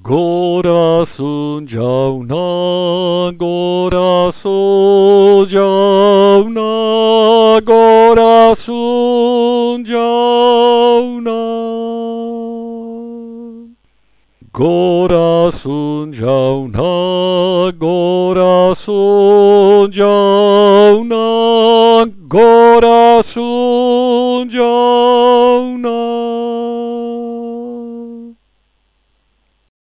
Gorasun jauna, gorasun jauna, gorasun jauna. Gorasun jauna, gorasun jauna, gorasun jauna.